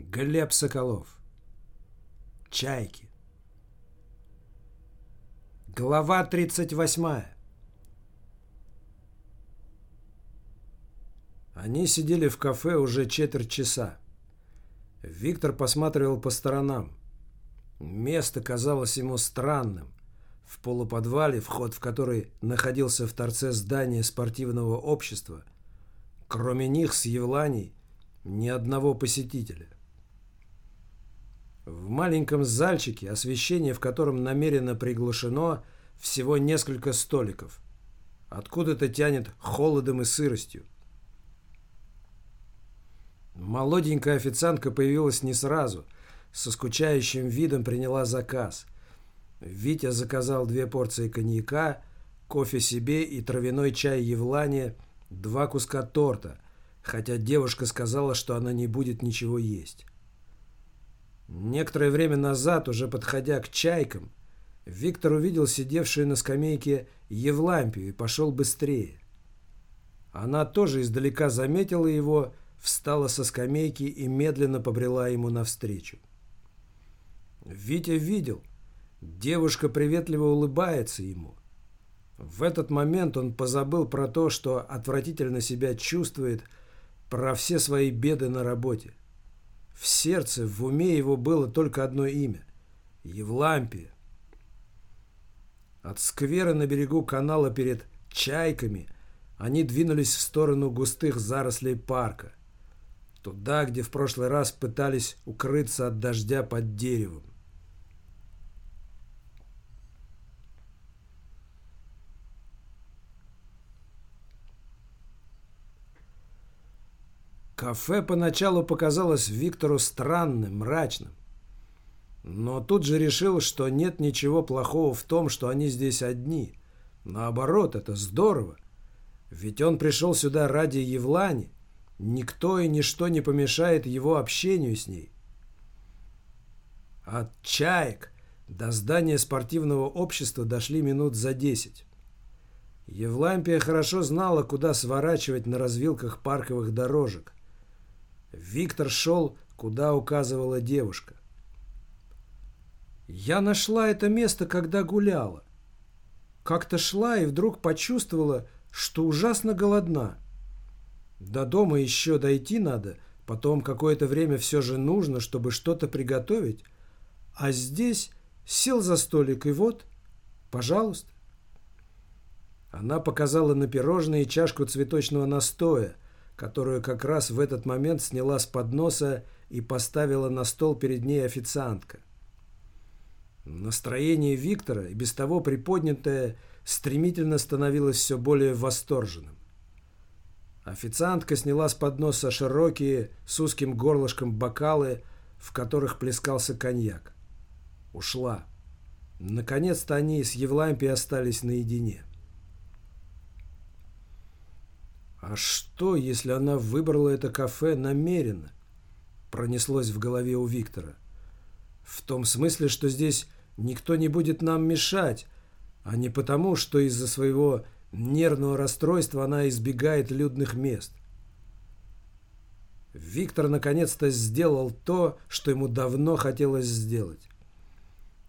Глеб Соколов. Чайки. Глава 38. Они сидели в кафе уже четверть часа. Виктор посматривал по сторонам. Место казалось ему странным. В полуподвале, вход в который находился в торце здания спортивного общества, кроме них с Евланей, ни одного посетителя. В маленьком зальчике, освещение в котором намеренно приглушено, всего несколько столиков. Откуда-то тянет холодом и сыростью. Молоденькая официантка появилась не сразу. Со скучающим видом приняла заказ. Витя заказал две порции коньяка, кофе себе и травяной чай Евлане, два куска торта, хотя девушка сказала, что она не будет ничего есть. Некоторое время назад, уже подходя к чайкам, Виктор увидел сидевшую на скамейке Евлампию и пошел быстрее. Она тоже издалека заметила его, встала со скамейки и медленно побрела ему навстречу. Витя видел, девушка приветливо улыбается ему. В этот момент он позабыл про то, что отвратительно себя чувствует, про все свои беды на работе. В сердце, в уме его было только одно имя – Евлампия. От сквера на берегу канала перед Чайками они двинулись в сторону густых зарослей парка. Туда, где в прошлый раз пытались укрыться от дождя под деревом. Кафе поначалу показалось Виктору странным, мрачным. Но тут же решил, что нет ничего плохого в том, что они здесь одни. Наоборот, это здорово. Ведь он пришел сюда ради Евлани. Никто и ничто не помешает его общению с ней. От чаек до здания спортивного общества дошли минут за десять. Евлампия хорошо знала, куда сворачивать на развилках парковых дорожек. Виктор шел, куда указывала девушка. Я нашла это место, когда гуляла. Как-то шла и вдруг почувствовала, что ужасно голодна. До дома еще дойти надо, потом какое-то время все же нужно, чтобы что-то приготовить. А здесь сел за столик и вот, пожалуйста. Она показала на пирожные чашку цветочного настоя – которую как раз в этот момент сняла с подноса и поставила на стол перед ней официантка. Настроение Виктора, и без того приподнятое, стремительно становилось все более восторженным. Официантка сняла с подноса широкие, с узким горлышком бокалы, в которых плескался коньяк. Ушла. Наконец-то они с Евлампией остались наедине. А что, если она выбрала это кафе намеренно? Пронеслось в голове у Виктора. В том смысле, что здесь никто не будет нам мешать, а не потому, что из-за своего нервного расстройства она избегает людных мест. Виктор наконец-то сделал то, что ему давно хотелось сделать.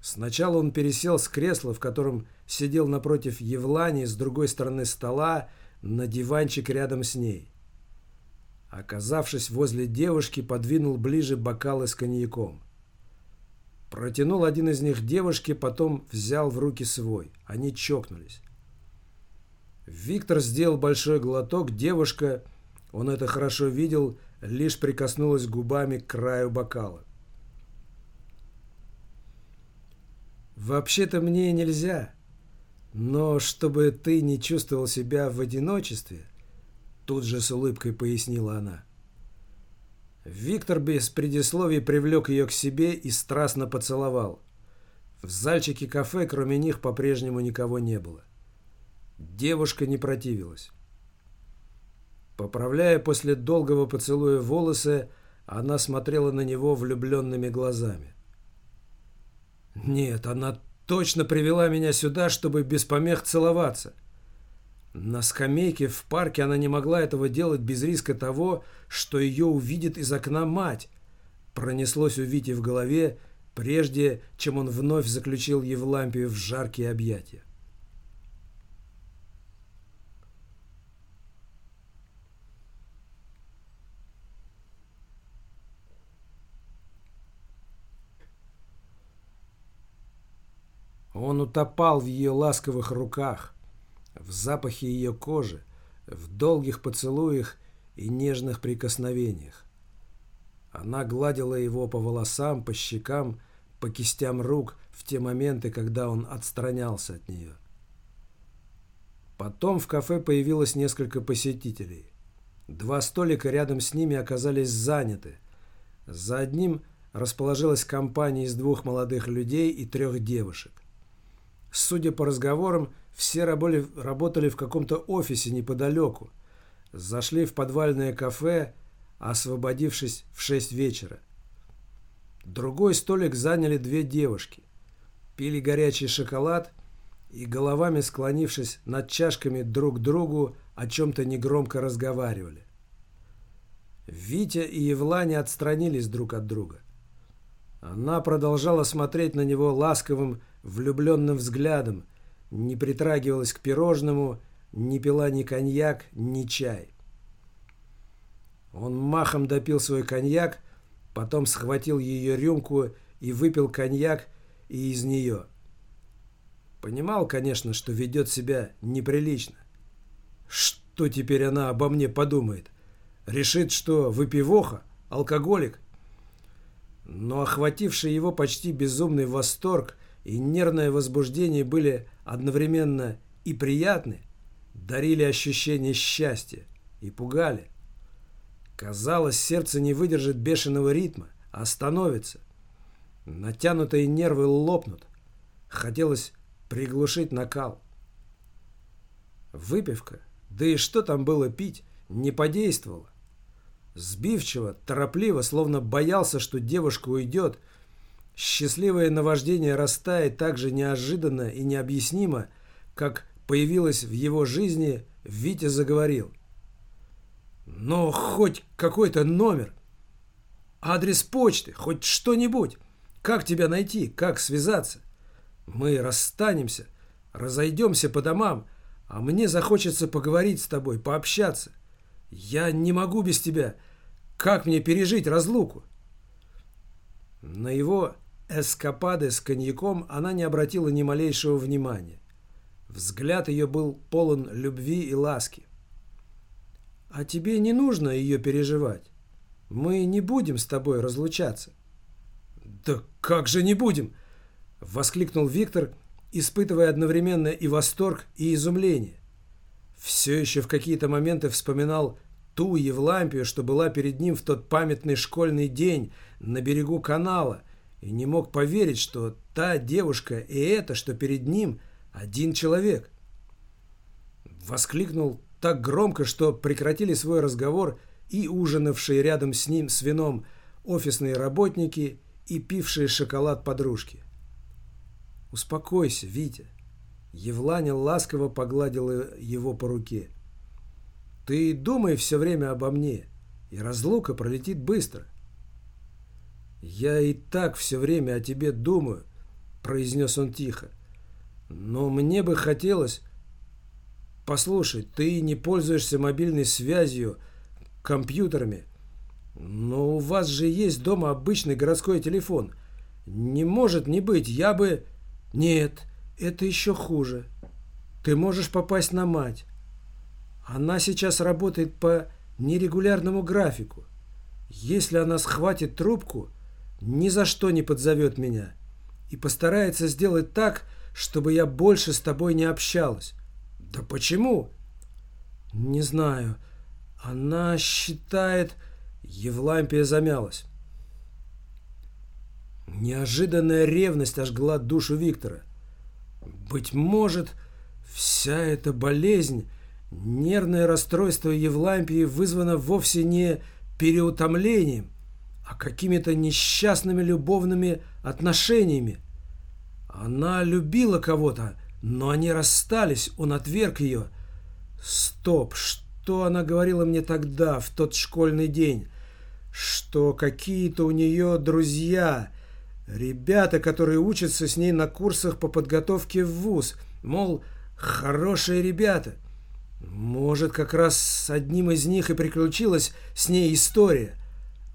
Сначала он пересел с кресла, в котором сидел напротив Евлани с другой стороны стола, на диванчик рядом с ней. Оказавшись возле девушки, подвинул ближе бокалы с коньяком. Протянул один из них девушке, потом взял в руки свой. Они чокнулись. Виктор сделал большой глоток, девушка, он это хорошо видел, лишь прикоснулась губами к краю бокала. «Вообще-то мне нельзя», но чтобы ты не чувствовал себя в одиночестве, тут же с улыбкой пояснила она. Виктор без предисловий привлек ее к себе и страстно поцеловал. В зальчике кафе кроме них по-прежнему никого не было. Девушка не противилась. Поправляя после долгого поцелуя волосы, она смотрела на него влюбленными глазами. Нет, она точно привела меня сюда, чтобы без помех целоваться. На скамейке в парке она не могла этого делать без риска того, что ее увидит из окна мать. пронеслось у Вити в голове, прежде чем он вновь заключил Евлампию в жаркие объятия. Он утопал в ее ласковых руках, в запахе ее кожи, в долгих поцелуях и нежных прикосновениях. Она гладила его по волосам, по щекам, по кистям рук в те моменты, когда он отстранялся от нее. Потом в кафе появилось несколько посетителей. Два столика рядом с ними оказались заняты. За одним расположилась компания из двух молодых людей и трех девушек. Судя по разговорам, все работали, в каком-то офисе неподалеку. Зашли в подвальное кафе, освободившись в шесть вечера. Другой столик заняли две девушки. Пили горячий шоколад и, головами склонившись над чашками друг к другу, о чем-то негромко разговаривали. Витя и Евланя отстранились друг от друга. Она продолжала смотреть на него ласковым, влюбленным взглядом, не притрагивалась к пирожному, не пила ни коньяк, ни чай. Он махом допил свой коньяк, потом схватил ее рюмку и выпил коньяк и из нее. Понимал, конечно, что ведет себя неприлично. Что теперь она обо мне подумает? Решит, что выпивоха, алкоголик? Но охвативший его почти безумный восторг и нервное возбуждение были одновременно и приятны, дарили ощущение счастья и пугали. Казалось, сердце не выдержит бешеного ритма, а остановится. Натянутые нервы лопнут. Хотелось приглушить накал. Выпивка, да и что там было пить, не подействовала. Сбивчиво, торопливо, словно боялся, что девушка уйдет, Счастливое наваждение растает так же неожиданно и необъяснимо, как появилось в его жизни, Витя заговорил. «Но хоть какой-то номер, адрес почты, хоть что-нибудь. Как тебя найти, как связаться? Мы расстанемся, разойдемся по домам, а мне захочется поговорить с тобой, пообщаться. Я не могу без тебя. Как мне пережить разлуку?» На его эскапады с коньяком она не обратила ни малейшего внимания. Взгляд ее был полон любви и ласки. «А тебе не нужно ее переживать. Мы не будем с тобой разлучаться». «Да как же не будем?» — воскликнул Виктор, испытывая одновременно и восторг, и изумление. Все еще в какие-то моменты вспоминал ту Евлампию, что была перед ним в тот памятный школьный день на берегу канала, и не мог поверить, что та девушка и это, что перед ним, один человек. Воскликнул так громко, что прекратили свой разговор и ужинавшие рядом с ним с вином офисные работники и пившие шоколад подружки. «Успокойся, Витя». Евланя ласково погладила его по руке. «Ты думай все время обо мне, и разлука пролетит быстро». «Я и так все время о тебе думаю», — произнес он тихо. «Но мне бы хотелось...» «Послушай, ты не пользуешься мобильной связью, компьютерами, но у вас же есть дома обычный городской телефон. Не может не быть, я бы...» «Нет, это еще хуже. Ты можешь попасть на мать. Она сейчас работает по нерегулярному графику. Если она схватит трубку, ни за что не подзовет меня и постарается сделать так, чтобы я больше с тобой не общалась. Да почему? Не знаю. Она считает... Евлампия замялась. Неожиданная ревность ожгла душу Виктора. Быть может, вся эта болезнь, нервное расстройство Евлампии вызвано вовсе не переутомлением, а какими-то несчастными любовными отношениями. Она любила кого-то, но они расстались, он отверг ее. Стоп, что она говорила мне тогда, в тот школьный день? что какие-то у нее друзья, ребята, которые учатся с ней на курсах по подготовке в ВУЗ, мол, хорошие ребята. Может, как раз с одним из них и приключилась с ней история.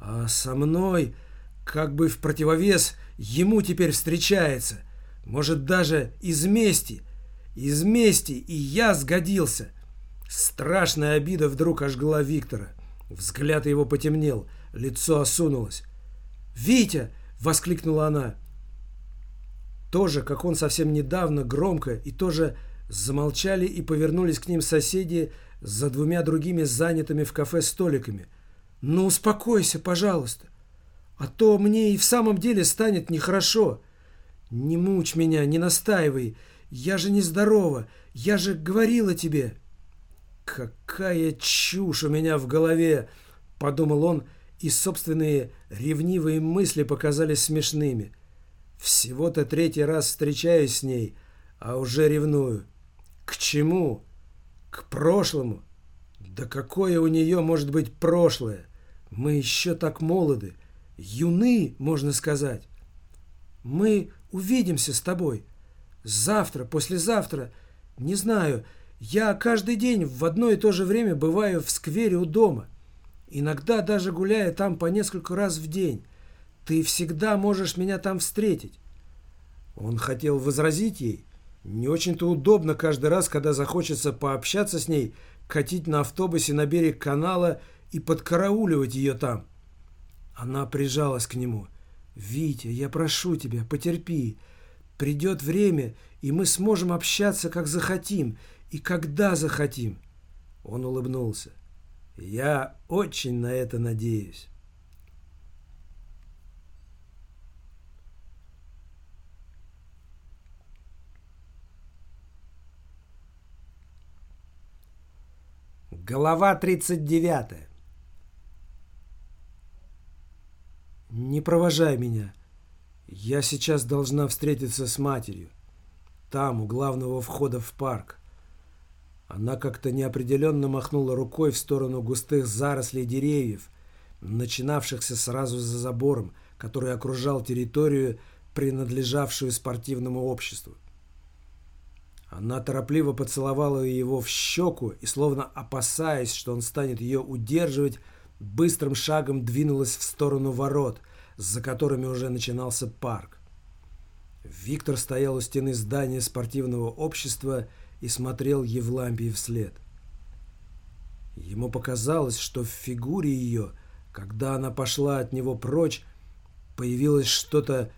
А со мной, как бы в противовес, ему теперь встречается. Может, даже из мести. Из мести и я сгодился. Страшная обида вдруг ожгла Виктора. Взгляд его потемнел, лицо осунулось. «Витя!» — воскликнула она. Тоже, как он совсем недавно, громко, и тоже замолчали и повернулись к ним соседи за двумя другими занятыми в кафе столиками. «Ну, успокойся, пожалуйста, а то мне и в самом деле станет нехорошо. Не мучь меня, не настаивай, я же нездорова, я же говорила тебе». «Какая чушь у меня в голове!» — подумал он, и собственные ревнивые мысли показались смешными. «Всего-то третий раз встречаюсь с ней, а уже ревную. К чему? К прошлому? Да какое у нее может быть прошлое? Мы еще так молоды, юны, можно сказать. Мы увидимся с тобой. Завтра, послезавтра, не знаю, — я каждый день в одно и то же время бываю в сквере у дома. Иногда даже гуляя там по несколько раз в день. Ты всегда можешь меня там встретить. Он хотел возразить ей. Не очень-то удобно каждый раз, когда захочется пообщаться с ней, катить на автобусе на берег канала и подкарауливать ее там. Она прижалась к нему. «Витя, я прошу тебя, потерпи. Придет время, и мы сможем общаться, как захотим, и когда захотим. Он улыбнулся. Я очень на это надеюсь. Глава 39. Не провожай меня. Я сейчас должна встретиться с матерью. Там, у главного входа в парк. Она как-то неопределенно махнула рукой в сторону густых зарослей деревьев, начинавшихся сразу за забором, который окружал территорию, принадлежавшую спортивному обществу. Она торопливо поцеловала его в щеку и, словно опасаясь, что он станет ее удерживать, быстрым шагом двинулась в сторону ворот, за которыми уже начинался парк. Виктор стоял у стены здания спортивного общества и смотрел Евлампии вслед. Ему показалось, что в фигуре ее, когда она пошла от него прочь, появилось что-то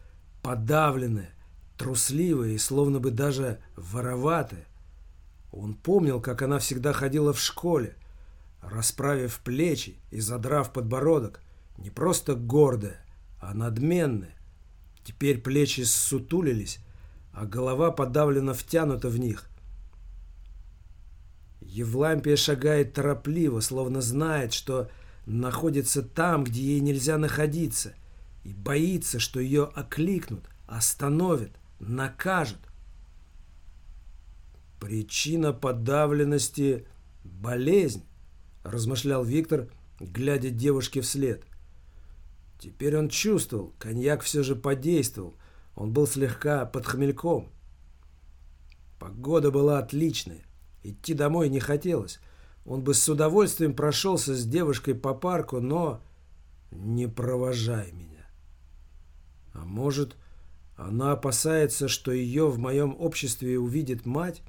подавленное, трусливое и словно бы даже вороватое. Он помнил, как она всегда ходила в школе, расправив плечи и задрав подбородок, не просто гордая, а надменная. Теперь плечи ссутулились, а голова подавленно втянута в них – Евлампия шагает торопливо, словно знает, что находится там, где ей нельзя находиться, и боится, что ее окликнут, остановят, накажут. Причина подавленности – болезнь, размышлял Виктор, глядя девушке вслед. Теперь он чувствовал, коньяк все же подействовал, он был слегка под хмельком. Погода была отличная. Идти домой не хотелось. Он бы с удовольствием прошелся с девушкой по парку, но не провожай меня. А может, она опасается, что ее в моем обществе увидит мать?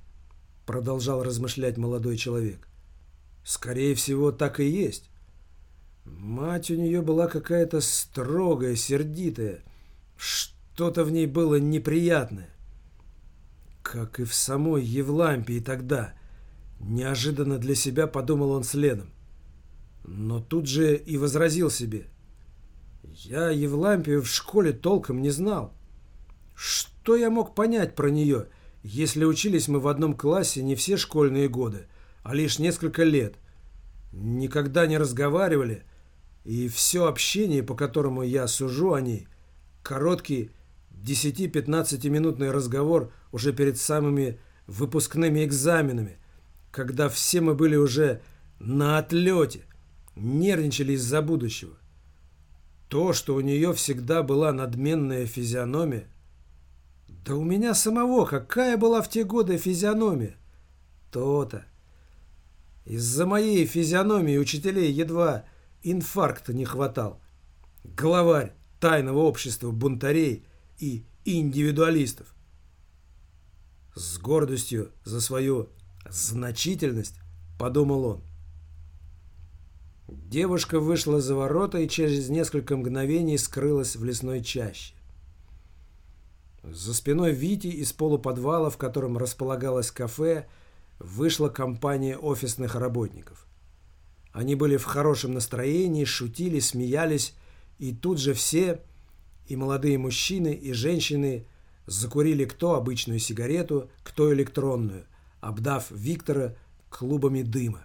Продолжал размышлять молодой человек. Скорее всего, так и есть. Мать у нее была какая-то строгая, сердитая. Что-то в ней было неприятное. Как и в самой Евлампии тогда. Неожиданно для себя подумал он следом. Но тут же и возразил себе. Я Евлампию в школе толком не знал. Что я мог понять про нее, если учились мы в одном классе не все школьные годы, а лишь несколько лет? Никогда не разговаривали, и все общение, по которому я сужу о ней, короткий 10-15 минутный разговор уже перед самыми выпускными экзаменами – когда все мы были уже на отлете, нервничали из-за будущего. То, что у нее всегда была надменная физиономия. Да у меня самого какая была в те годы физиономия? То-то. Из-за моей физиономии учителей едва инфаркта не хватал. Главарь тайного общества бунтарей и индивидуалистов. С гордостью за свою значительность подумал он. Девушка вышла за ворота и через несколько мгновений скрылась в лесной чаще. За спиной Вити из полуподвала, в котором располагалось кафе, вышла компания офисных работников. Они были в хорошем настроении, шутили, смеялись, и тут же все, и молодые мужчины, и женщины, закурили кто обычную сигарету, кто электронную, обдав Виктора клубами дыма.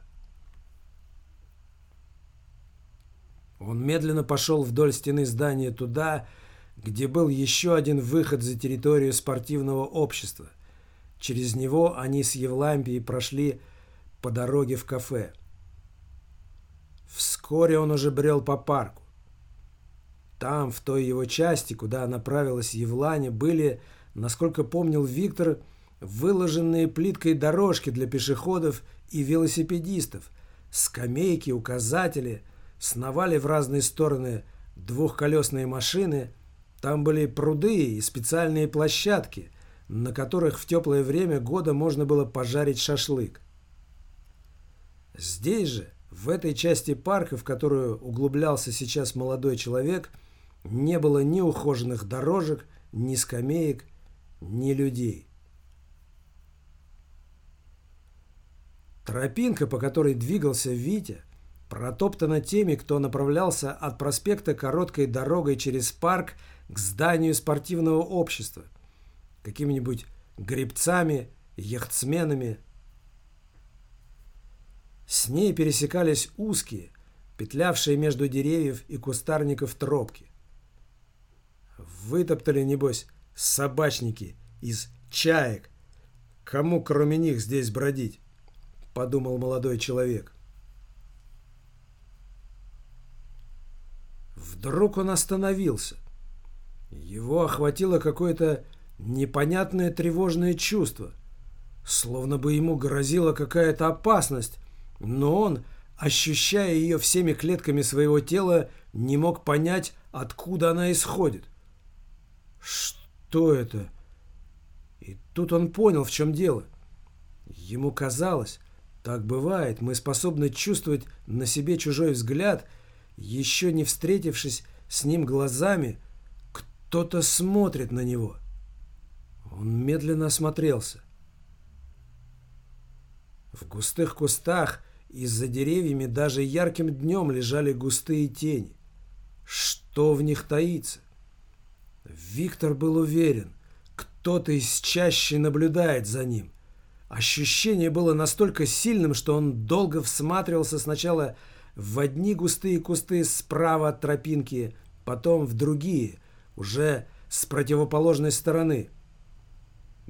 Он медленно пошел вдоль стены здания туда, где был еще один выход за территорию спортивного общества. Через него они с Евлампией прошли по дороге в кафе. Вскоре он уже брел по парку. Там, в той его части, куда направилась Евланя, были, насколько помнил Виктор, выложенные плиткой дорожки для пешеходов и велосипедистов, скамейки, указатели, сновали в разные стороны двухколесные машины – там были пруды и специальные площадки, на которых в теплое время года можно было пожарить шашлык. Здесь же, в этой части парка, в которую углублялся сейчас молодой человек, не было ни ухоженных дорожек, ни скамеек, ни людей. Тропинка, по которой двигался Витя, протоптана теми, кто направлялся от проспекта короткой дорогой через парк к зданию спортивного общества, какими-нибудь гребцами, яхтсменами. С ней пересекались узкие, петлявшие между деревьев и кустарников тропки. Вытоптали, небось, собачники из чаек. Кому, кроме них, здесь бродить? Подумал молодой человек. Вдруг он остановился. Его охватило какое-то непонятное тревожное чувство, словно бы ему грозила какая-то опасность, но он, ощущая ее всеми клетками своего тела, не мог понять, откуда она исходит. Что это? И тут он понял, в чем дело. Ему казалось, так бывает, мы способны чувствовать на себе чужой взгляд, еще не встретившись с ним глазами, кто-то смотрит на него. Он медленно осмотрелся. В густых кустах и за деревьями даже ярким днем лежали густые тени. Что в них таится? Виктор был уверен, кто-то из чаще наблюдает за ним. Ощущение было настолько сильным, что он долго всматривался сначала в одни густые кусты справа от тропинки, потом в другие, уже с противоположной стороны.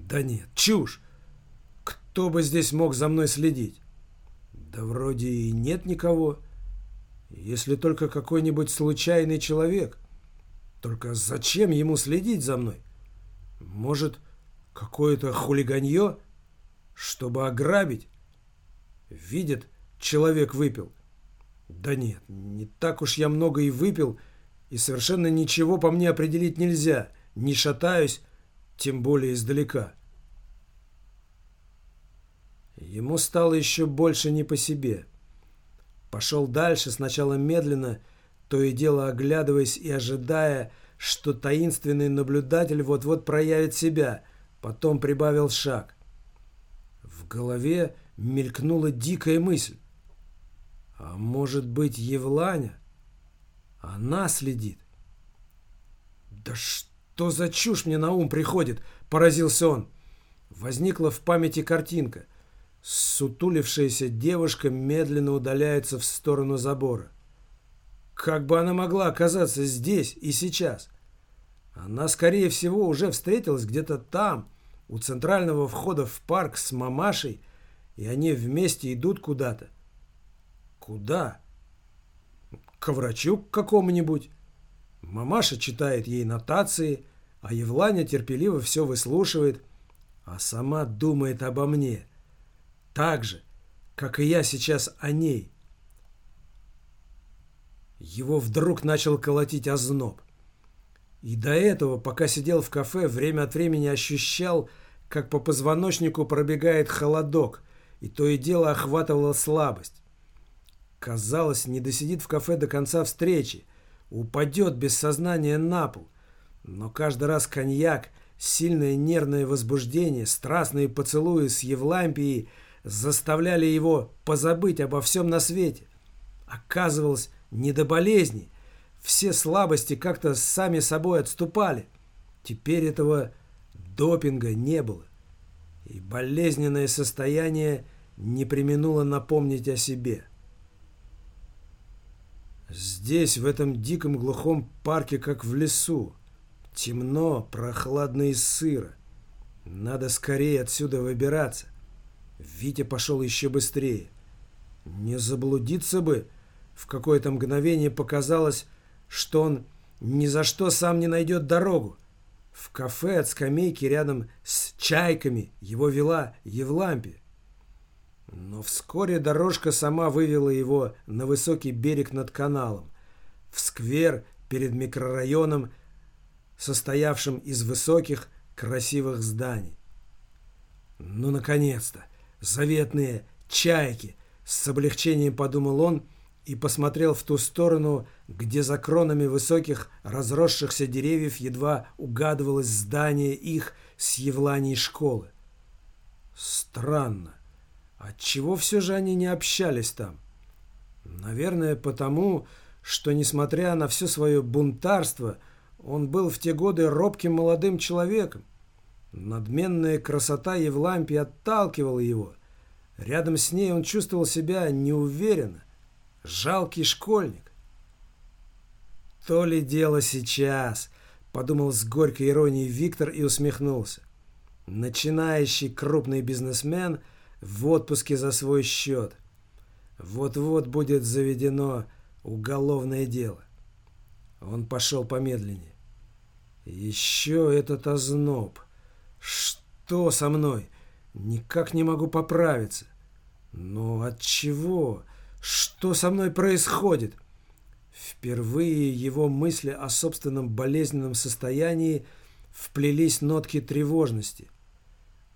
Да нет, чушь. Кто бы здесь мог за мной следить? Да вроде и нет никого. Если только какой-нибудь случайный человек. Только зачем ему следить за мной? Может, какое-то хулиганье, чтобы ограбить? Видит, человек выпил. Да нет, не так уж я много и выпил, — и совершенно ничего по мне определить нельзя. Не шатаюсь, тем более издалека. Ему стало еще больше не по себе. Пошел дальше, сначала медленно, то и дело оглядываясь и ожидая, что таинственный наблюдатель вот-вот проявит себя, потом прибавил шаг. В голове мелькнула дикая мысль. А может быть, Евланя? Она следит. «Да что за чушь мне на ум приходит?» – поразился он. Возникла в памяти картинка. Сутулившаяся девушка медленно удаляется в сторону забора. Как бы она могла оказаться здесь и сейчас? Она, скорее всего, уже встретилась где-то там, у центрального входа в парк с мамашей, и они вместе идут куда-то. Куда? К врачу какому-нибудь? Мамаша читает ей нотации, а Евланя терпеливо все выслушивает, а сама думает обо мне. Так же, как и я сейчас о ней. Его вдруг начал колотить озноб. И до этого, пока сидел в кафе, время от времени ощущал, как по позвоночнику пробегает холодок, и то и дело охватывала слабость. Казалось, не досидит в кафе до конца встречи, упадет без сознания на пол. Но каждый раз коньяк, сильное нервное возбуждение, страстные поцелуи с Евлампией заставляли его позабыть обо всем на свете. Оказывалось, не до болезни. Все слабости как-то сами собой отступали. Теперь этого допинга не было. И болезненное состояние не применуло напомнить о себе. Здесь, в этом диком глухом парке, как в лесу. Темно, прохладно и сыро. Надо скорее отсюда выбираться. Витя пошел еще быстрее. Не заблудиться бы. В какое-то мгновение показалось, что он ни за что сам не найдет дорогу. В кафе от скамейки рядом с чайками его вела Евлампия. Но вскоре дорожка сама вывела его на высокий берег над каналом, в сквер перед микрорайоном, состоявшим из высоких красивых зданий. Ну, наконец-то! Заветные чайки! С облегчением подумал он и посмотрел в ту сторону, где за кронами высоких разросшихся деревьев едва угадывалось здание их с Евланией школы. Странно. Отчего все же они не общались там? Наверное, потому, что, несмотря на все свое бунтарство, он был в те годы робким молодым человеком. Надменная красота Евлампии отталкивала его. Рядом с ней он чувствовал себя неуверенно. Жалкий школьник. «То ли дело сейчас», — подумал с горькой иронией Виктор и усмехнулся. Начинающий крупный бизнесмен — в отпуске за свой счет. Вот-вот будет заведено уголовное дело. Он пошел помедленнее. Еще этот озноб. Что со мной? Никак не могу поправиться. Но от чего? Что со мной происходит? Впервые его мысли о собственном болезненном состоянии вплелись нотки тревожности –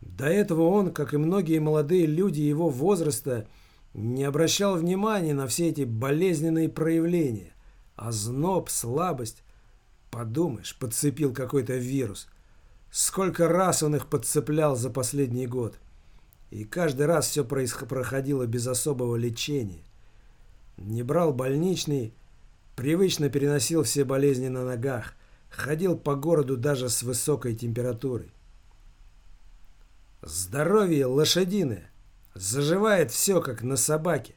до этого он, как и многие молодые люди его возраста, не обращал внимания на все эти болезненные проявления. А зноб, слабость, подумаешь, подцепил какой-то вирус. Сколько раз он их подцеплял за последний год. И каждый раз все проходило без особого лечения. Не брал больничный, привычно переносил все болезни на ногах, ходил по городу даже с высокой температурой. Здоровье лошадиное. Заживает все, как на собаке.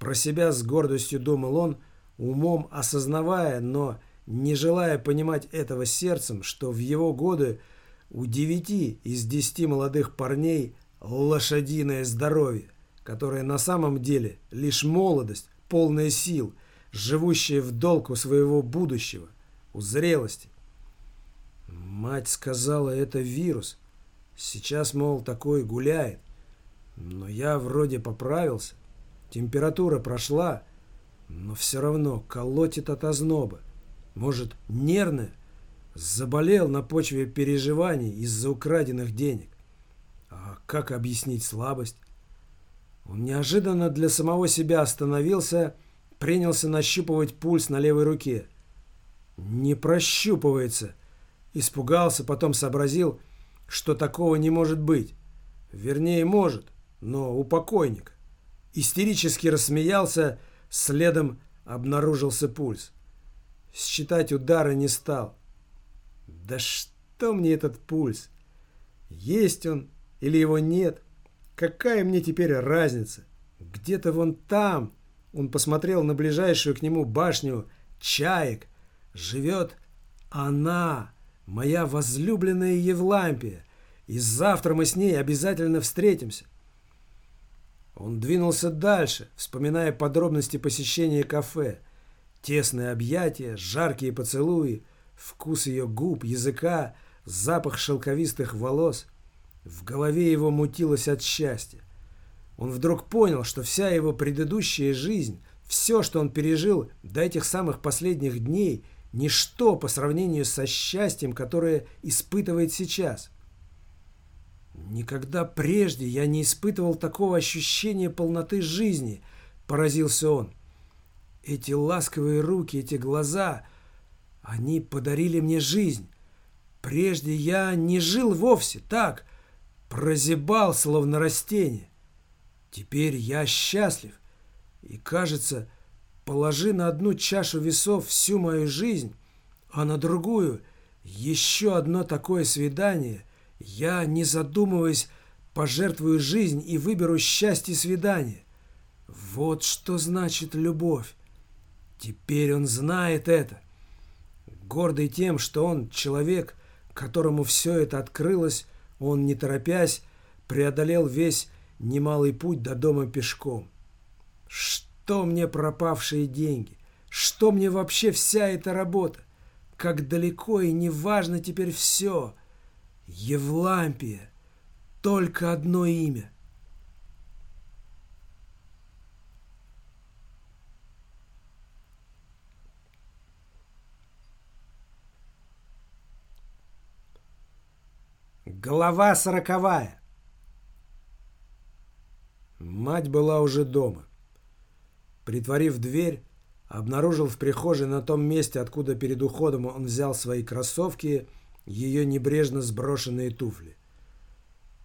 Про себя с гордостью думал он, умом осознавая, но не желая понимать этого сердцем, что в его годы у девяти из десяти молодых парней лошадиное здоровье, которое на самом деле лишь молодость, полная сил, живущая в долг у своего будущего, у зрелости. Мать сказала, это вирус – Сейчас, мол, такой гуляет. Но я вроде поправился. Температура прошла, но все равно колотит от озноба. Может, нервная? Заболел на почве переживаний из-за украденных денег. А как объяснить слабость? Он неожиданно для самого себя остановился, принялся нащупывать пульс на левой руке. Не прощупывается. Испугался, потом сообразил, что такого не может быть. Вернее, может, но у покойника. Истерически рассмеялся, следом обнаружился пульс. Считать удары не стал. Да что мне этот пульс? Есть он или его нет? Какая мне теперь разница? Где-то вон там, он посмотрел на ближайшую к нему башню чаек, живет она моя возлюбленная Евлампия, и завтра мы с ней обязательно встретимся. Он двинулся дальше, вспоминая подробности посещения кафе. Тесные объятия, жаркие поцелуи, вкус ее губ, языка, запах шелковистых волос. В голове его мутилось от счастья. Он вдруг понял, что вся его предыдущая жизнь, все, что он пережил до этих самых последних дней, ничто по сравнению со счастьем, которое испытывает сейчас. «Никогда прежде я не испытывал такого ощущения полноты жизни», — поразился он. «Эти ласковые руки, эти глаза, они подарили мне жизнь. Прежде я не жил вовсе, так, прозябал, словно растение. Теперь я счастлив, и, кажется, положи на одну чашу весов всю мою жизнь, а на другую еще одно такое свидание, я, не задумываясь, пожертвую жизнь и выберу счастье свидания. Вот что значит любовь. Теперь он знает это. Гордый тем, что он человек, которому все это открылось, он, не торопясь, преодолел весь немалый путь до дома пешком. Что мне пропавшие деньги? Что мне вообще вся эта работа? Как далеко и неважно теперь все — Евлампия. Только одно имя. Глава сороковая. Мать была уже дома. Притворив дверь, обнаружил в прихожей на том месте, откуда перед уходом он взял свои кроссовки ее небрежно сброшенные туфли.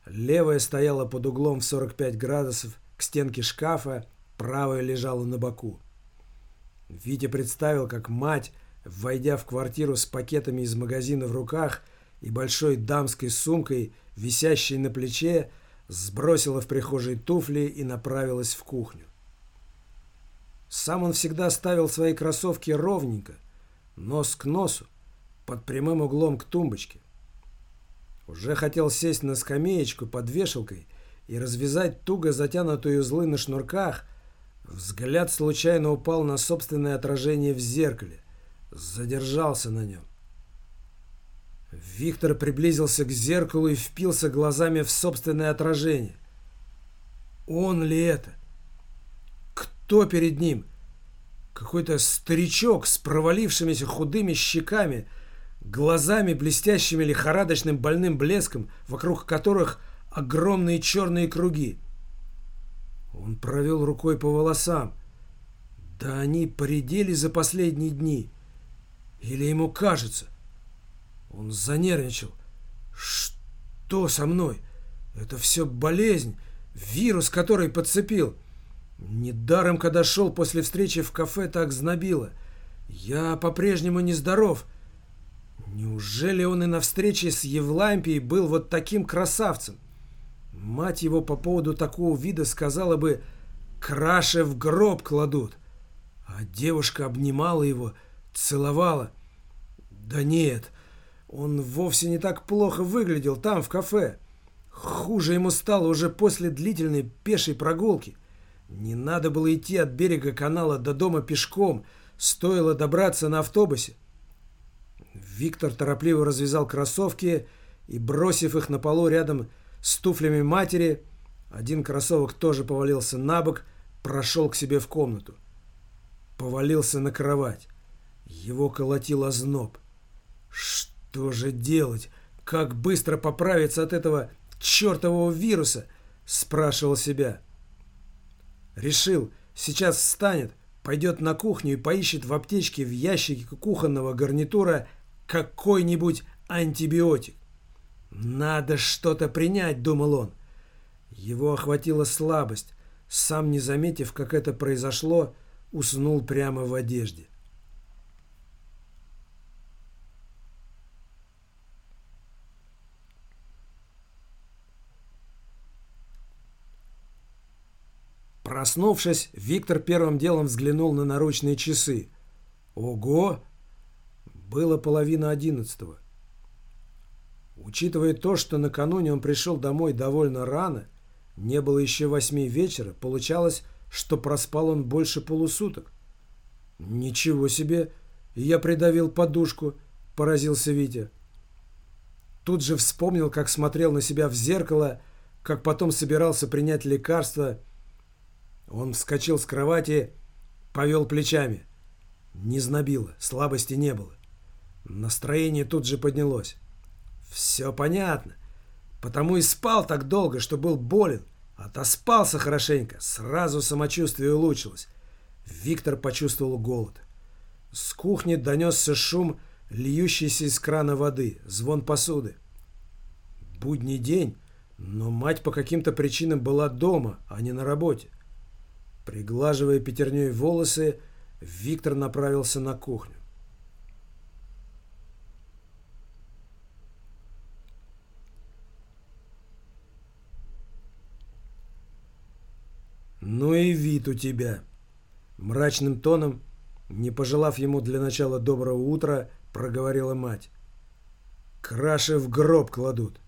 Левая стояла под углом в 45 градусов к стенке шкафа, правая лежала на боку. Витя представил, как мать, войдя в квартиру с пакетами из магазина в руках и большой дамской сумкой, висящей на плече, сбросила в прихожей туфли и направилась в кухню. Сам он всегда ставил свои кроссовки ровненько, нос к носу, под прямым углом к тумбочке. Уже хотел сесть на скамеечку под вешалкой и развязать туго затянутые узлы на шнурках. Взгляд случайно упал на собственное отражение в зеркале. Задержался на нем. Виктор приблизился к зеркалу и впился глазами в собственное отражение. Он ли это? Кто перед ним? Какой-то старичок с провалившимися худыми щеками – глазами, блестящими лихорадочным больным блеском, вокруг которых огромные черные круги. Он провел рукой по волосам. Да они поредели за последние дни. Или ему кажется? Он занервничал. Что со мной? Это все болезнь, вирус, который подцепил. Недаром, когда шел после встречи в кафе, так знобило. Я по-прежнему нездоров. Неужели он и на встрече с Евлампией был вот таким красавцем? Мать его по поводу такого вида сказала бы «краше в гроб кладут». А девушка обнимала его, целовала. Да нет, он вовсе не так плохо выглядел там, в кафе. Хуже ему стало уже после длительной пешей прогулки. Не надо было идти от берега канала до дома пешком, стоило добраться на автобусе. Виктор торопливо развязал кроссовки и, бросив их на полу рядом с туфлями матери, один кроссовок тоже повалился на бок, прошел к себе в комнату. Повалился на кровать. Его колотил озноб. Что же делать? Как быстро поправиться от этого чертового вируса? Спрашивал себя. Решил, сейчас встанет, пойдет на кухню и поищет в аптечке в ящике кухонного гарнитура какой-нибудь антибиотик. «Надо что-то принять», — думал он. Его охватила слабость. Сам не заметив, как это произошло, уснул прямо в одежде. Проснувшись, Виктор первым делом взглянул на наручные часы. Ого! Было половина одиннадцатого. Учитывая то, что накануне он пришел домой довольно рано, не было еще восьми вечера, получалось, что проспал он больше полусуток. «Ничего себе! Я придавил подушку!» – поразился Витя. Тут же вспомнил, как смотрел на себя в зеркало, как потом собирался принять лекарство. Он вскочил с кровати, повел плечами. Не знобило, слабости не было. Настроение тут же поднялось. Все понятно. Потому и спал так долго, что был болен. Отоспался хорошенько, сразу самочувствие улучшилось. Виктор почувствовал голод. С кухни донесся шум, льющийся из крана воды, звон посуды. Будний день, но мать по каким-то причинам была дома, а не на работе. Приглаживая пятерней волосы, Виктор направился на кухню. «Ну и вид у тебя!» Мрачным тоном, не пожелав ему для начала доброго утра, проговорила мать. «Краши в гроб кладут».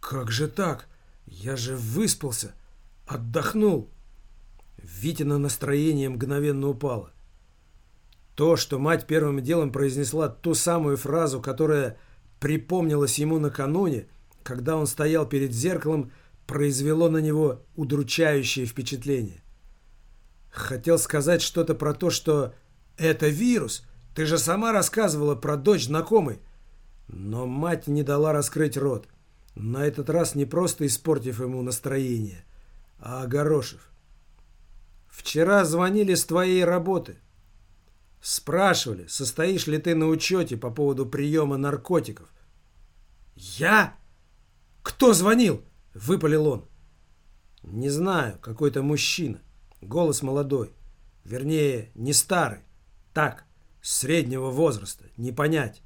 «Как же так? Я же выспался, отдохнул!» Витина настроение мгновенно упало. То, что мать первым делом произнесла ту самую фразу, которая припомнилась ему накануне, когда он стоял перед зеркалом, произвело на него удручающее впечатление. Хотел сказать что-то про то, что «это вирус, ты же сама рассказывала про дочь знакомой». Но мать не дала раскрыть рот, на этот раз не просто испортив ему настроение, а огорошив. «Вчера звонили с твоей работы. Спрашивали, состоишь ли ты на учете по поводу приема наркотиков». «Я? Кто звонил?» Выпалил он. Не знаю, какой-то мужчина. Голос молодой. Вернее, не старый. Так, среднего возраста. Не понять.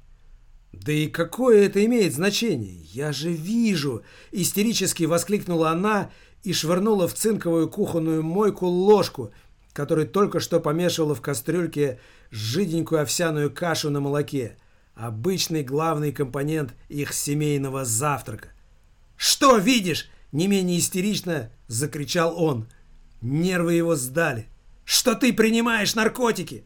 «Да и какое это имеет значение? Я же вижу!» Истерически воскликнула она и швырнула в цинковую кухонную мойку ложку, которую только что помешивала в кастрюльке жиденькую овсяную кашу на молоке. Обычный главный компонент их семейного завтрака. «Что видишь?» – не менее истерично закричал он. Нервы его сдали. «Что ты принимаешь наркотики?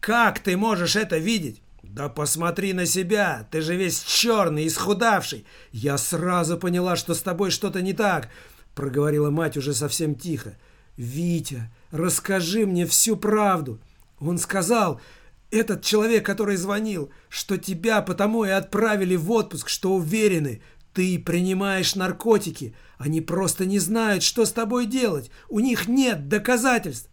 Как ты можешь это видеть?» «Да посмотри на себя! Ты же весь черный, исхудавший! Я сразу поняла, что с тобой что-то не так!» Проговорила мать уже совсем тихо. «Витя, расскажи мне всю правду!» Он сказал, этот человек, который звонил, что тебя потому и отправили в отпуск, что уверены, ты принимаешь наркотики. Они просто не знают, что с тобой делать. У них нет доказательств.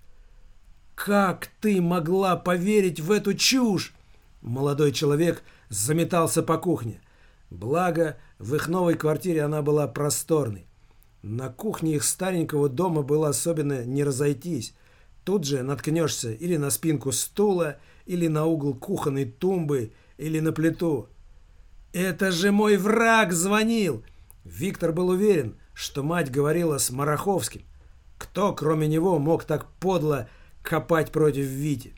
Как ты могла поверить в эту чушь? Молодой человек заметался по кухне. Благо, в их новой квартире она была просторной. На кухне их старенького дома было особенно не разойтись. Тут же наткнешься или на спинку стула, или на угол кухонной тумбы, или на плиту. «Это же мой враг звонил!» Виктор был уверен, что мать говорила с Мараховским. Кто, кроме него, мог так подло копать против Вити?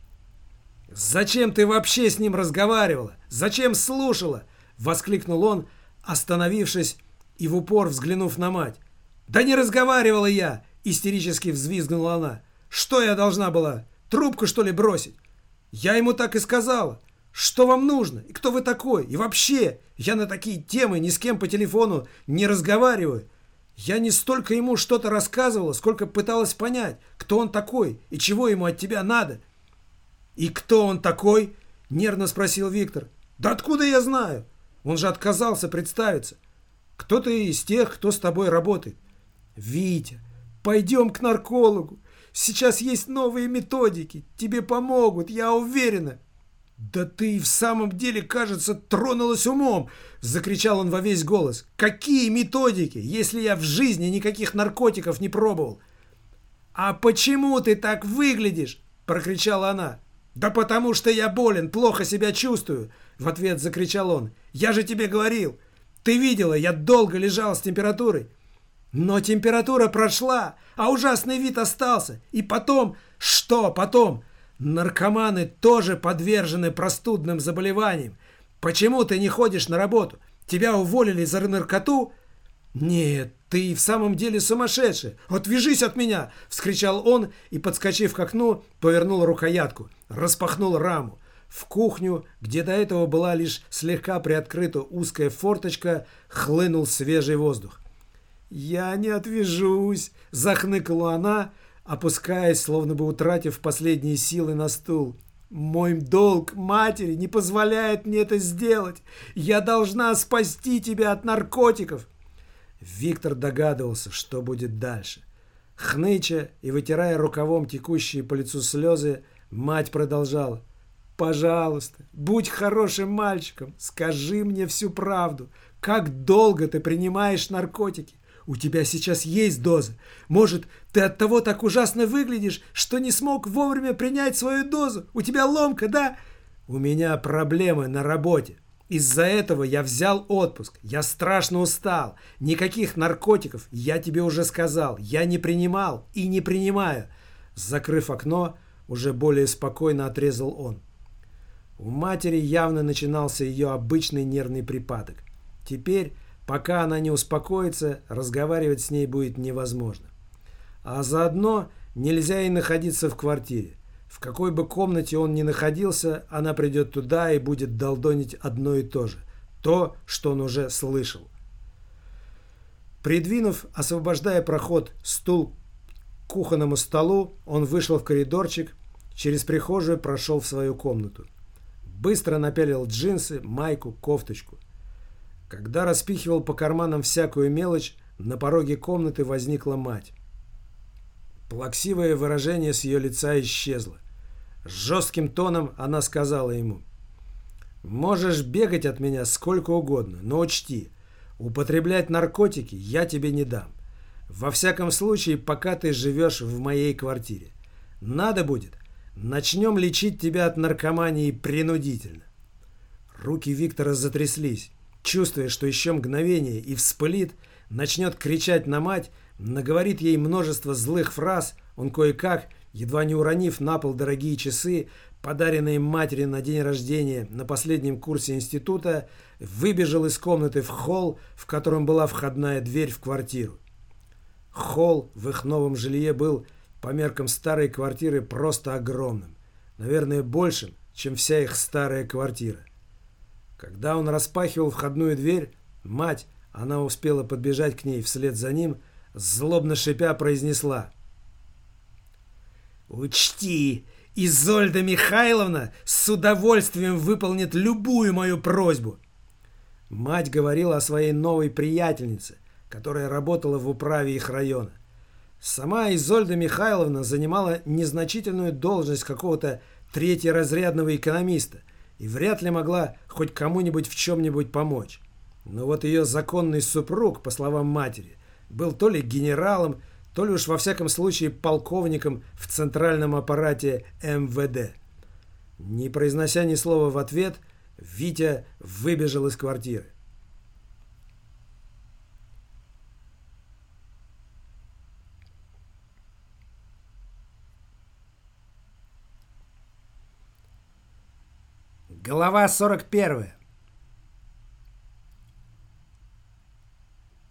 «Зачем ты вообще с ним разговаривала? Зачем слушала?» — воскликнул он, остановившись и в упор взглянув на мать. «Да не разговаривала я!» — истерически взвизгнула она. «Что я должна была? Трубку, что ли, бросить?» «Я ему так и сказала. Что вам нужно? И кто вы такой? И вообще, я на такие темы ни с кем по телефону не разговариваю. Я не столько ему что-то рассказывала, сколько пыталась понять, кто он такой и чего ему от тебя надо. «И кто он такой?» – нервно спросил Виктор. «Да откуда я знаю? Он же отказался представиться. Кто-то из тех, кто с тобой работает». «Витя, пойдем к наркологу. Сейчас есть новые методики. Тебе помогут, я уверена». «Да ты и в самом деле, кажется, тронулась умом!» — закричал он во весь голос. «Какие методики, если я в жизни никаких наркотиков не пробовал?» «А почему ты так выглядишь?» — прокричала она. «Да потому что я болен, плохо себя чувствую!» — в ответ закричал он. «Я же тебе говорил! Ты видела, я долго лежал с температурой!» «Но температура прошла, а ужасный вид остался! И потом...» «Что потом?» Наркоманы тоже подвержены простудным заболеваниям. Почему ты не ходишь на работу? Тебя уволили за наркоту? «Нет, ты в самом деле сумасшедший! Отвяжись от меня!» — вскричал он и, подскочив к окну, повернул рукоятку, распахнул раму. В кухню, где до этого была лишь слегка приоткрыта узкая форточка, хлынул свежий воздух. «Я не отвяжусь!» — захныкала она, опускаясь, словно бы утратив последние силы на стул. Мой долг матери не позволяет мне это сделать. Я должна спасти тебя от наркотиков. Виктор догадывался, что будет дальше. Хныча и вытирая рукавом текущие по лицу слезы, мать продолжала. «Пожалуйста, будь хорошим мальчиком, скажи мне всю правду. Как долго ты принимаешь наркотики? У тебя сейчас есть доза. Может, ты от того так ужасно выглядишь, что не смог вовремя принять свою дозу? У тебя ломка, да? У меня проблемы на работе. Из-за этого я взял отпуск. Я страшно устал. Никаких наркотиков, я тебе уже сказал. Я не принимал и не принимаю. Закрыв окно, уже более спокойно отрезал он. У матери явно начинался ее обычный нервный припадок. Теперь Пока она не успокоится, разговаривать с ней будет невозможно. А заодно нельзя и находиться в квартире. В какой бы комнате он ни находился, она придет туда и будет долдонить одно и то же. То, что он уже слышал. Придвинув, освобождая проход, стул к кухонному столу, он вышел в коридорчик, через прихожую прошел в свою комнату. Быстро напялил джинсы, майку, кофточку. Когда распихивал по карманам всякую мелочь, на пороге комнаты возникла мать. Плаксивое выражение с ее лица исчезло. С жестким тоном она сказала ему. «Можешь бегать от меня сколько угодно, но учти, употреблять наркотики я тебе не дам. Во всяком случае, пока ты живешь в моей квартире. Надо будет, начнем лечить тебя от наркомании принудительно». Руки Виктора затряслись. Чувствуя, что еще мгновение и вспылит, начнет кричать на мать, наговорит ей множество злых фраз, он кое-как, едва не уронив на пол дорогие часы, подаренные матери на день рождения на последнем курсе института, выбежал из комнаты в холл, в котором была входная дверь в квартиру. Холл в их новом жилье был по меркам старой квартиры просто огромным. Наверное, большим, чем вся их старая квартира. Когда он распахивал входную дверь, мать, она успела подбежать к ней вслед за ним, злобно шипя произнесла. «Учти, Изольда Михайловна с удовольствием выполнит любую мою просьбу!» Мать говорила о своей новой приятельнице, которая работала в управе их района. Сама Изольда Михайловна занимала незначительную должность какого-то третьеразрядного экономиста – и вряд ли могла хоть кому-нибудь в чем-нибудь помочь. Но вот ее законный супруг, по словам матери, был то ли генералом, то ли уж во всяком случае полковником в центральном аппарате МВД. Не произнося ни слова в ответ, Витя выбежал из квартиры. Глава 41.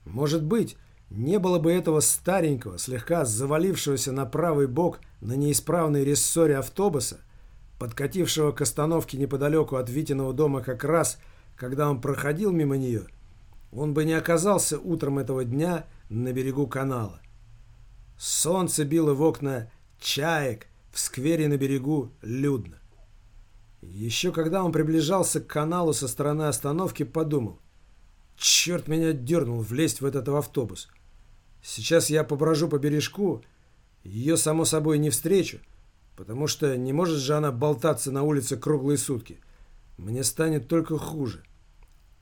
Может быть, не было бы этого старенького, слегка завалившегося на правый бок на неисправной рессоре автобуса, подкатившего к остановке неподалеку от Витиного дома как раз, когда он проходил мимо нее, он бы не оказался утром этого дня на берегу канала. Солнце било в окна чаек, в сквере на берегу людно. Еще когда он приближался к каналу со стороны остановки, подумал. Черт меня дернул влезть в этот автобус. Сейчас я поброжу по бережку, ее, само собой, не встречу, потому что не может же она болтаться на улице круглые сутки. Мне станет только хуже.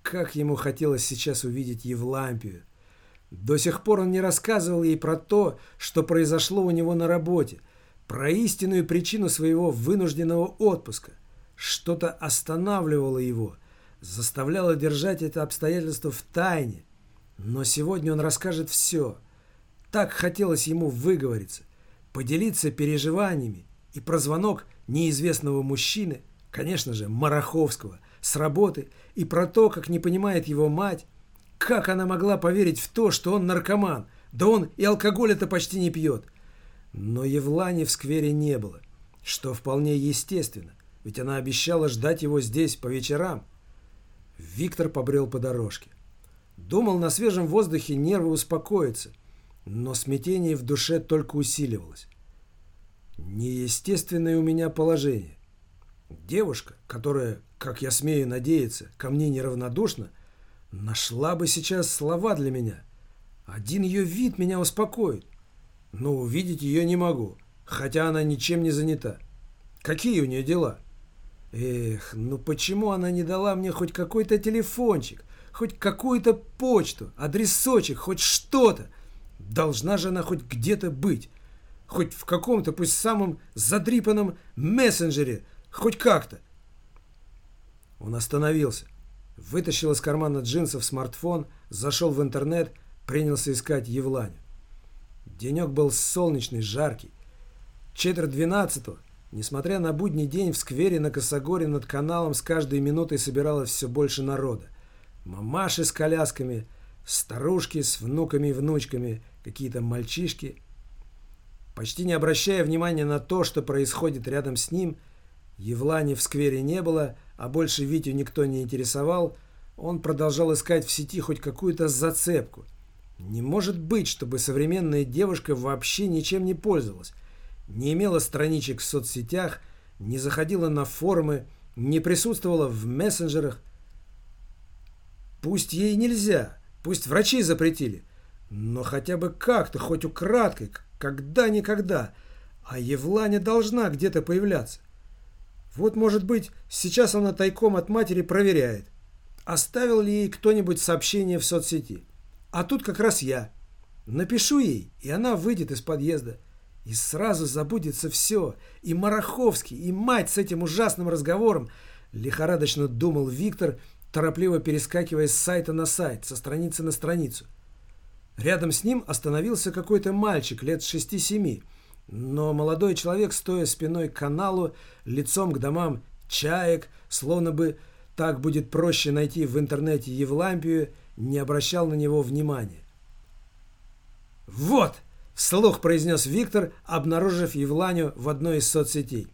Как ему хотелось сейчас увидеть Евлампию. До сих пор он не рассказывал ей про то, что произошло у него на работе, про истинную причину своего вынужденного отпуска. Что-то останавливало его, заставляло держать это обстоятельство в тайне. Но сегодня он расскажет все. Так хотелось ему выговориться, поделиться переживаниями и про звонок неизвестного мужчины, конечно же, Мараховского, с работы, и про то, как не понимает его мать, как она могла поверить в то, что он наркоман? Да он и алкоголя-то почти не пьет. Но Евлани в сквере не было, что вполне естественно, ведь она обещала ждать его здесь по вечерам. Виктор побрел по дорожке. Думал, на свежем воздухе нервы успокоятся, но смятение в душе только усиливалось. Неестественное у меня положение. Девушка, которая, как я смею надеяться, ко мне неравнодушна, нашла бы сейчас слова для меня. Один ее вид меня успокоит. Но увидеть ее не могу, хотя она ничем не занята. Какие у нее дела? Эх, ну почему она не дала мне хоть какой-то телефончик, хоть какую-то почту, адресочек, хоть что-то? Должна же она хоть где-то быть. Хоть в каком-то, пусть самом задрипанном мессенджере, хоть как-то. Он остановился, вытащил из кармана джинсов смартфон, зашел в интернет, принялся искать Евланю. Денек был солнечный, жаркий. Четверть двенадцатого. Несмотря на будний день, в сквере на Косогоре над каналом с каждой минутой собиралось все больше народа. Мамаши с колясками, старушки с внуками и внучками, какие-то мальчишки. Почти не обращая внимания на то, что происходит рядом с ним, Евлани в сквере не было, а больше Витю никто не интересовал, он продолжал искать в сети хоть какую-то зацепку. Не может быть, чтобы современная девушка вообще ничем не пользовалась. Не имела страничек в соцсетях, не заходила на форумы, не присутствовала в мессенджерах. Пусть ей нельзя, пусть врачи запретили, но хотя бы как-то, хоть украдкой, когда-никогда, а Евланя должна где-то появляться. Вот, может быть, сейчас она тайком от матери проверяет, оставил ли ей кто-нибудь сообщение в соцсети. А тут как раз я. Напишу ей, и она выйдет из подъезда. И сразу забудется все. И Мараховский, и мать с этим ужасным разговором. Лихорадочно думал Виктор, торопливо перескакивая с сайта на сайт, со страницы на страницу. Рядом с ним остановился какой-то мальчик лет шести-семи. Но молодой человек, стоя спиной к каналу, лицом к домам чаек, словно бы так будет проще найти в интернете Евлампию, не обращал на него внимания. «Вот!» – вслух произнес Виктор, обнаружив Евланю в одной из соцсетей.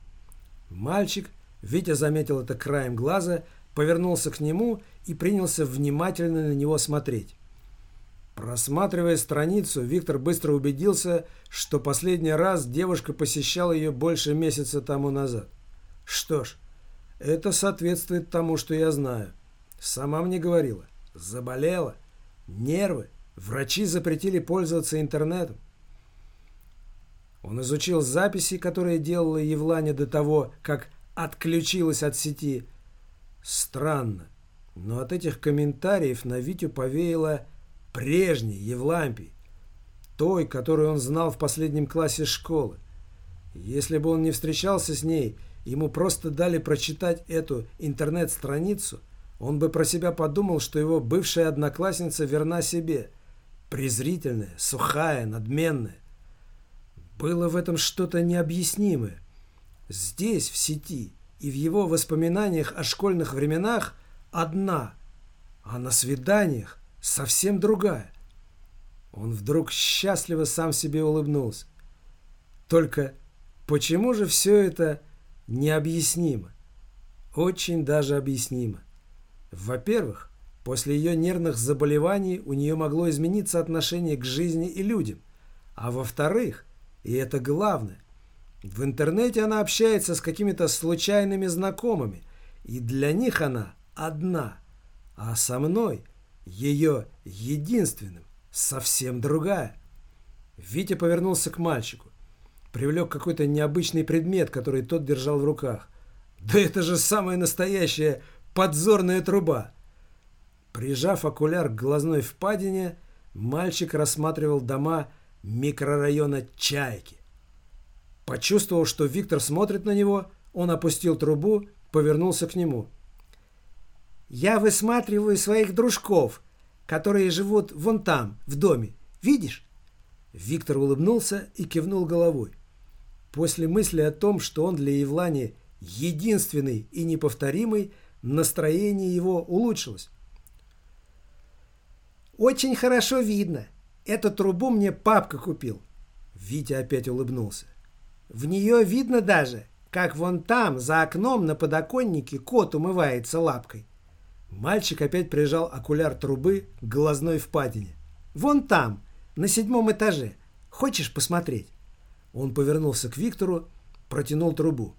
Мальчик, Витя заметил это краем глаза, повернулся к нему и принялся внимательно на него смотреть. Просматривая страницу, Виктор быстро убедился, что последний раз девушка посещала ее больше месяца тому назад. Что ж, это соответствует тому, что я знаю. Сама мне говорила. Заболела. Нервы. Врачи запретили пользоваться интернетом. Он изучил записи, которые делала Евланя до того, как отключилась от сети. Странно, но от этих комментариев на Витю повеяло прежней Евлампии, той, которую он знал в последнем классе школы. Если бы он не встречался с ней, ему просто дали прочитать эту интернет-страницу, он бы про себя подумал, что его бывшая одноклассница верна себе. Презрительная, сухая, надменная. Было в этом что-то необъяснимое. Здесь, в сети, и в его воспоминаниях о школьных временах одна, а на свиданиях совсем другая. Он вдруг счастливо сам себе улыбнулся. Только почему же все это необъяснимо? Очень даже объяснимо. Во-первых, после ее нервных заболеваний у нее могло измениться отношение к жизни и людям. А во-вторых, и это главное, в интернете она общается с какими-то случайными знакомыми, и для них она одна, а со мной, ее единственным, совсем другая. Витя повернулся к мальчику, привлек какой-то необычный предмет, который тот держал в руках. Да это же самая настоящая подзорная труба. Прижав окуляр к глазной впадине, мальчик рассматривал дома микрорайона Чайки. Почувствовал, что Виктор смотрит на него, он опустил трубу, повернулся к нему. «Я высматриваю своих дружков, которые живут вон там, в доме. Видишь?» Виктор улыбнулся и кивнул головой. После мысли о том, что он для Евлани единственный и неповторимый, настроение его улучшилось. Очень хорошо видно. Эту трубу мне папка купил. Витя опять улыбнулся. В нее видно даже, как вон там, за окном на подоконнике, кот умывается лапкой. Мальчик опять прижал окуляр трубы к глазной впадине. «Вон там, на седьмом этаже. Хочешь посмотреть?» Он повернулся к Виктору, протянул трубу.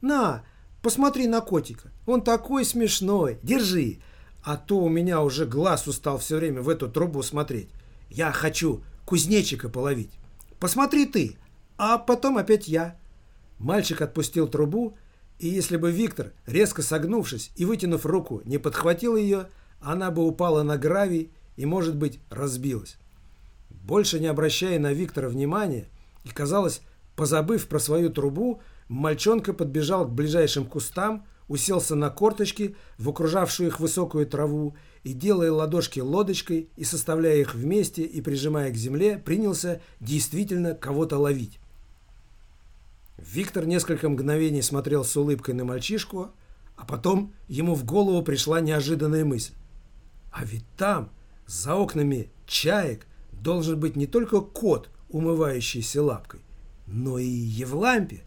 «На, посмотри на котика. Он такой смешной. Держи. А то у меня уже глаз устал все время в эту трубу смотреть. Я хочу кузнечика половить. Посмотри ты, а потом опять я». Мальчик отпустил трубу, и если бы Виктор, резко согнувшись и вытянув руку, не подхватил ее, она бы упала на гравий и, может быть, разбилась. Больше не обращая на Виктора внимания и, казалось, позабыв про свою трубу, мальчонка подбежал к ближайшим кустам, уселся на корточки в окружавшую их высокую траву и, делая ладошки лодочкой и составляя их вместе и прижимая к земле, принялся действительно кого-то ловить. Виктор несколько мгновений смотрел с улыбкой на мальчишку, а потом ему в голову пришла неожиданная мысль. А ведь там, за окнами чаек, должен быть не только кот, умывающийся лапкой, но и Евлампия.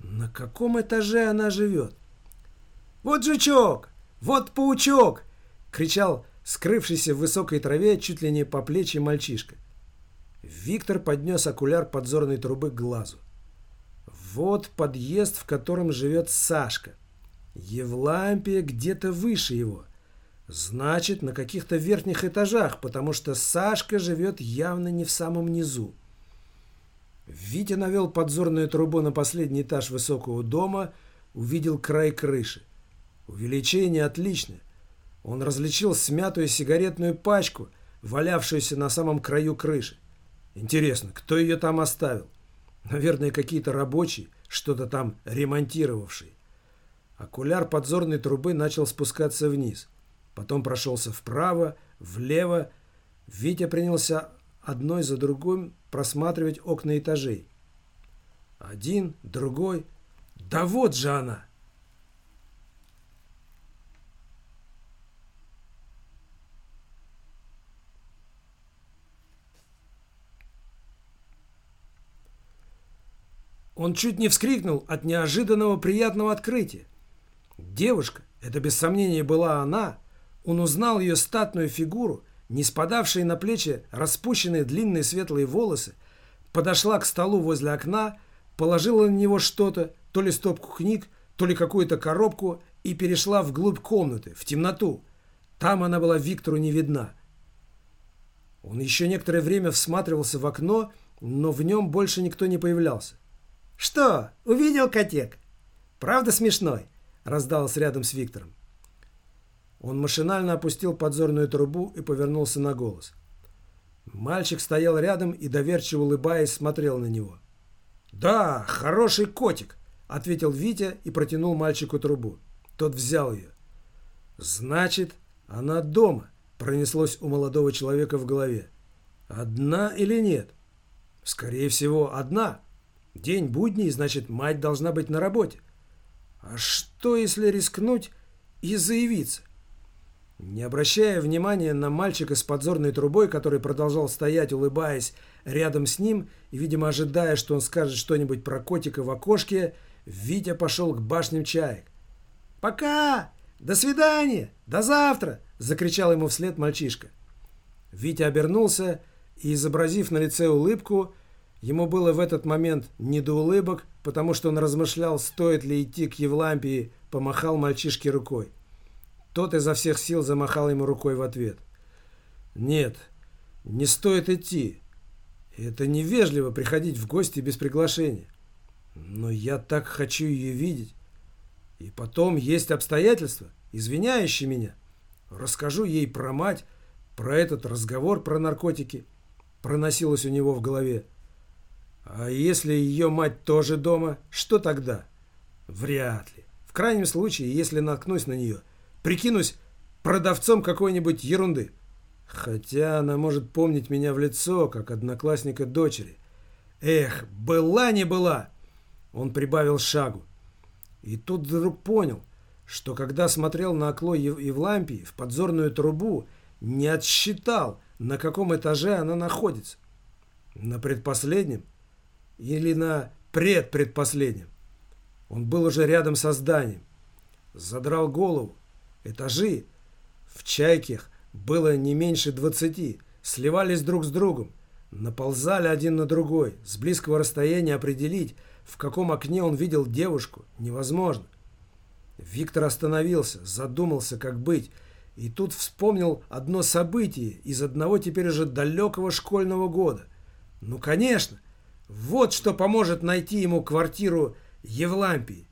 На каком этаже она живет? «Вот жучок! Вот паучок!» — кричал скрывшийся в высокой траве чуть ли не по плечи мальчишка. Виктор поднес окуляр подзорной трубы к глазу. Вот подъезд, в котором живет Сашка. Евлампия где-то выше его. Значит, на каких-то верхних этажах, потому что Сашка живет явно не в самом низу. Витя навел подзорную трубу на последний этаж высокого дома, увидел край крыши. Увеличение отличное. Он различил смятую сигаретную пачку, валявшуюся на самом краю крыши. Интересно, кто ее там оставил? Наверное, какие-то рабочие, что-то там ремонтировавшие. Окуляр подзорной трубы начал спускаться вниз. Потом прошелся вправо, влево. Витя принялся одной за другой просматривать окна этажей. Один, другой. Да вот же она! Он чуть не вскрикнул от неожиданного приятного открытия. Девушка, это без сомнения была она, он узнал ее статную фигуру, не спадавшие на плечи распущенные длинные светлые волосы, подошла к столу возле окна, положила на него что-то, то ли стопку книг, то ли какую-то коробку, и перешла вглубь комнаты, в темноту. Там она была Виктору не видна. Он еще некоторое время всматривался в окно, но в нем больше никто не появлялся. «Что, увидел котек? Правда смешной?» раздалось рядом с Виктором. Он машинально опустил подзорную трубу и повернулся на голос. Мальчик стоял рядом и, доверчиво улыбаясь, смотрел на него. «Да, хороший котик!» — ответил Витя и протянул мальчику трубу. Тот взял ее. «Значит, она дома», — пронеслось у молодого человека в голове. «Одна или нет?» «Скорее всего, одна», День будний, значит, мать должна быть на работе. А что, если рискнуть и заявиться? Не обращая внимания на мальчика с подзорной трубой, который продолжал стоять, улыбаясь рядом с ним и, видимо, ожидая, что он скажет что-нибудь про котика в окошке, Витя пошел к башням чаек. «Пока! До свидания! До завтра!» – закричал ему вслед мальчишка. Витя обернулся и, изобразив на лице улыбку, Ему было в этот момент не до улыбок, потому что он размышлял, стоит ли идти к Евлампии, помахал мальчишке рукой. Тот изо всех сил замахал ему рукой в ответ. «Нет, не стоит идти. Это невежливо приходить в гости без приглашения. Но я так хочу ее видеть. И потом есть обстоятельства, извиняющие меня. Расскажу ей про мать, про этот разговор про наркотики». Проносилось у него в голове. А если ее мать тоже дома, что тогда? Вряд ли. В крайнем случае, если наткнусь на нее, прикинусь продавцом какой-нибудь ерунды. Хотя она может помнить меня в лицо, как одноклассника дочери. Эх, была не была! Он прибавил шагу. И тут вдруг понял, что когда смотрел на окло Евлампии в подзорную трубу, не отсчитал, на каком этаже она находится. На предпоследнем или на предпредпоследнем. Он был уже рядом со зданием. Задрал голову. Этажи в чайках было не меньше двадцати. Сливались друг с другом. Наползали один на другой. С близкого расстояния определить, в каком окне он видел девушку, невозможно. Виктор остановился, задумался, как быть, и тут вспомнил одно событие из одного теперь уже далекого школьного года. Ну, конечно, вот что поможет найти ему квартиру Евлампии.